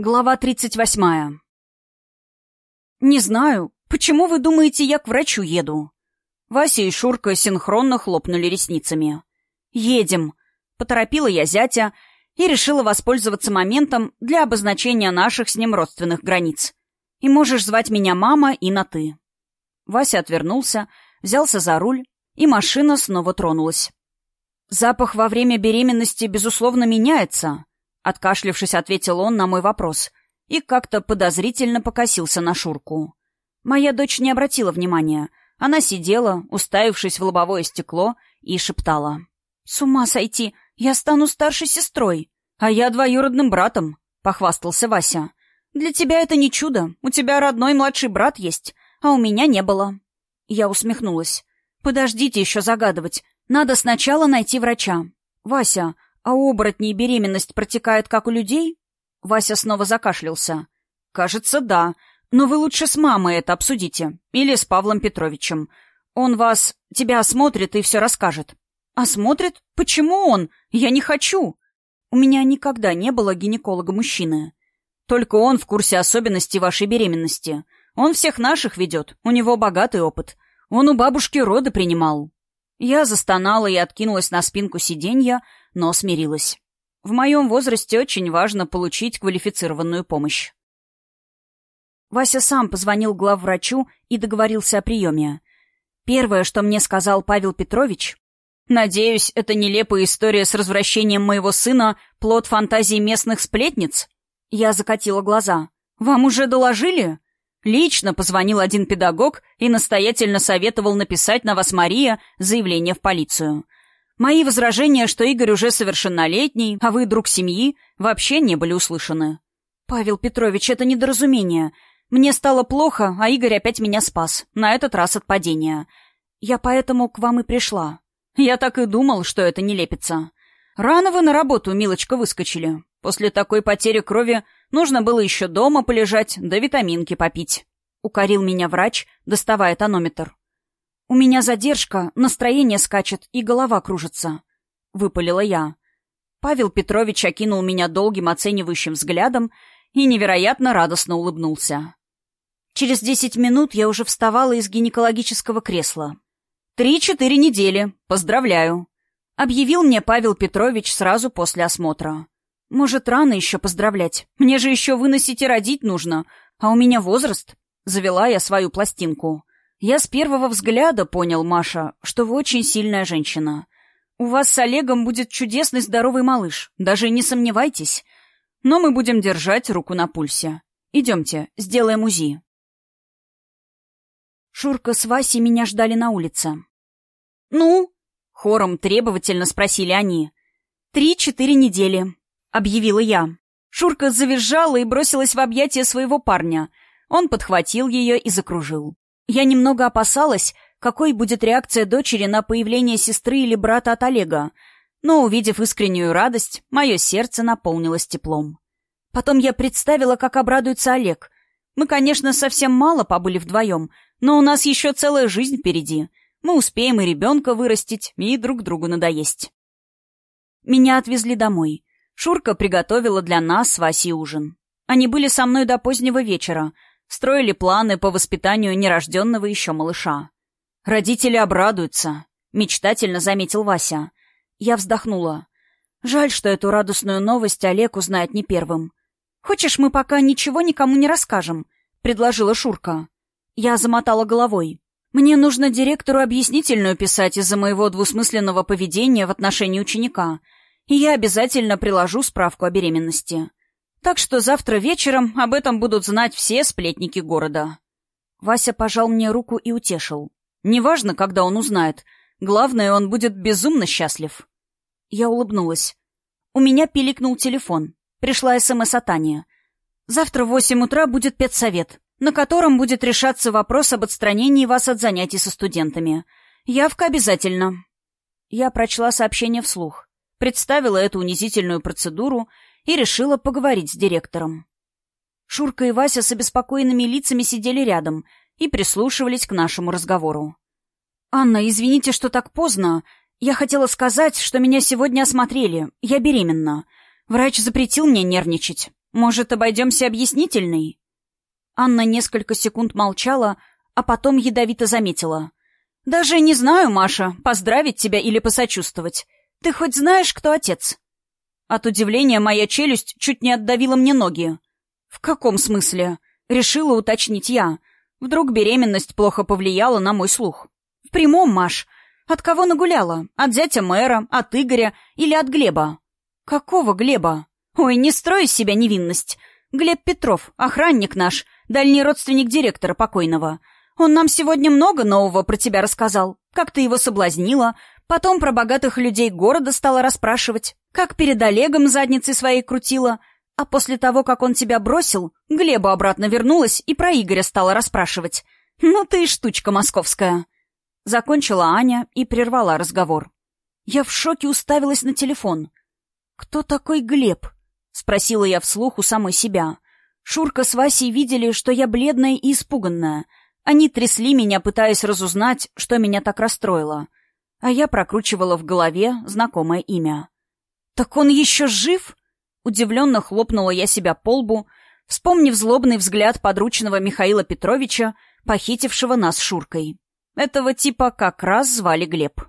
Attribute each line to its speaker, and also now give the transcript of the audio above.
Speaker 1: Глава 38. «Не знаю, почему вы думаете, я к врачу еду?» Вася и Шурка синхронно хлопнули ресницами. «Едем», — поторопила я зятя и решила воспользоваться моментом для обозначения наших с ним родственных границ. «И можешь звать меня мама и на «ты». Вася отвернулся, взялся за руль, и машина снова тронулась. Запах во время беременности, безусловно, меняется, Откашлившись, ответил он на мой вопрос и как-то подозрительно покосился на Шурку. Моя дочь не обратила внимания. Она сидела, уставившись в лобовое стекло, и шептала. «С ума сойти! Я стану старшей сестрой! А я двоюродным братом!» — похвастался Вася. «Для тебя это не чудо. У тебя родной младший брат есть, а у меня не было». Я усмехнулась. «Подождите еще загадывать. Надо сначала найти врача. Вася, «А у оборотней беременность протекает, как у людей?» Вася снова закашлялся. «Кажется, да. Но вы лучше с мамой это обсудите. Или с Павлом Петровичем. Он вас... тебя осмотрит и все расскажет». «Осмотрит? Почему он? Я не хочу!» «У меня никогда не было гинеколога-мужчины. Только он в курсе особенностей вашей беременности. Он всех наших ведет. У него богатый опыт. Он у бабушки роды принимал». Я застонала и откинулась на спинку сиденья, но смирилась. В моем возрасте очень важно получить квалифицированную помощь. Вася сам позвонил главврачу и договорился о приеме. Первое, что мне сказал Павел Петрович, «Надеюсь, это нелепая история с развращением моего сына — плод фантазии местных сплетниц?» Я закатила глаза. «Вам уже доложили?» Лично позвонил один педагог и настоятельно советовал написать на вас, Мария, заявление в полицию. Мои возражения, что Игорь уже совершеннолетний, а вы друг семьи, вообще не были услышаны. «Павел Петрович, это недоразумение. Мне стало плохо, а Игорь опять меня спас. На этот раз от падения. Я поэтому к вам и пришла. Я так и думал, что это не лепится. Рано вы на работу, милочка, выскочили. После такой потери крови нужно было еще дома полежать, да витаминки попить». Укорил меня врач, доставая тонометр. «У меня задержка, настроение скачет и голова кружится», — выпалила я. Павел Петрович окинул меня долгим оценивающим взглядом и невероятно радостно улыбнулся. Через десять минут я уже вставала из гинекологического кресла. «Три-четыре недели. Поздравляю», — объявил мне Павел Петрович сразу после осмотра. «Может, рано еще поздравлять? Мне же еще выносить и родить нужно, а у меня возраст». Завела я свою пластинку. «Я с первого взгляда понял, Маша, что вы очень сильная женщина. У вас с Олегом будет чудесный здоровый малыш, даже не сомневайтесь. Но мы будем держать руку на пульсе. Идемте, сделаем УЗИ». Шурка с Васей меня ждали на улице. «Ну?» — хором требовательно спросили они. «Три-четыре недели», — объявила я. Шурка завизжала и бросилась в объятия своего парня. Он подхватил ее и закружил. Я немного опасалась, какой будет реакция дочери на появление сестры или брата от Олега, но, увидев искреннюю радость, мое сердце наполнилось теплом. Потом я представила, как обрадуется Олег. Мы, конечно, совсем мало побыли вдвоем, но у нас еще целая жизнь впереди. Мы успеем и ребенка вырастить, и друг другу надоесть. Меня отвезли домой. Шурка приготовила для нас с Васей ужин. Они были со мной до позднего вечера — Строили планы по воспитанию нерожденного еще малыша. «Родители обрадуются», — мечтательно заметил Вася. Я вздохнула. Жаль, что эту радостную новость Олег узнает не первым. «Хочешь, мы пока ничего никому не расскажем?» — предложила Шурка. Я замотала головой. «Мне нужно директору объяснительную писать из-за моего двусмысленного поведения в отношении ученика, и я обязательно приложу справку о беременности. Так что завтра вечером об этом будут знать все сплетники города. Вася пожал мне руку и утешил. Неважно, когда он узнает. Главное, он будет безумно счастлив. Я улыбнулась. У меня пиликнул телефон. Пришла СМС от Ани. Завтра в восемь утра будет педсовет, на котором будет решаться вопрос об отстранении вас от занятий со студентами. Явка обязательно. Я прочла сообщение вслух. Представила эту унизительную процедуру и решила поговорить с директором. Шурка и Вася с обеспокоенными лицами сидели рядом и прислушивались к нашему разговору. «Анна, извините, что так поздно. Я хотела сказать, что меня сегодня осмотрели. Я беременна. Врач запретил мне нервничать. Может, обойдемся объяснительной?» Анна несколько секунд молчала, а потом ядовито заметила. «Даже не знаю, Маша, поздравить тебя или посочувствовать. Ты хоть знаешь, кто отец?» От удивления моя челюсть чуть не отдавила мне ноги. «В каком смысле?» — решила уточнить я. Вдруг беременность плохо повлияла на мой слух. «В прямом, Маш. От кого нагуляла? От зятя мэра, от Игоря или от Глеба?» «Какого Глеба?» «Ой, не строй из себя невинность. Глеб Петров, охранник наш, дальний родственник директора покойного. Он нам сегодня много нового про тебя рассказал. Как ты его соблазнила, потом про богатых людей города стала расспрашивать, как перед Олегом задницей своей крутила, а после того, как он тебя бросил, Глеба обратно вернулась и про Игоря стала расспрашивать. «Ну ты и штучка московская». Закончила Аня и прервала разговор. Я в шоке уставилась на телефон. «Кто такой Глеб?» — спросила я вслух у самой себя. Шурка с Васей видели, что я бледная и испуганная. Они трясли меня, пытаясь разузнать, что меня так расстроило. А я прокручивала в голове знакомое имя. «Так он еще жив?» Удивленно хлопнула я себя по лбу, вспомнив злобный взгляд подручного Михаила Петровича, похитившего нас Шуркой. Этого типа как раз звали Глеб.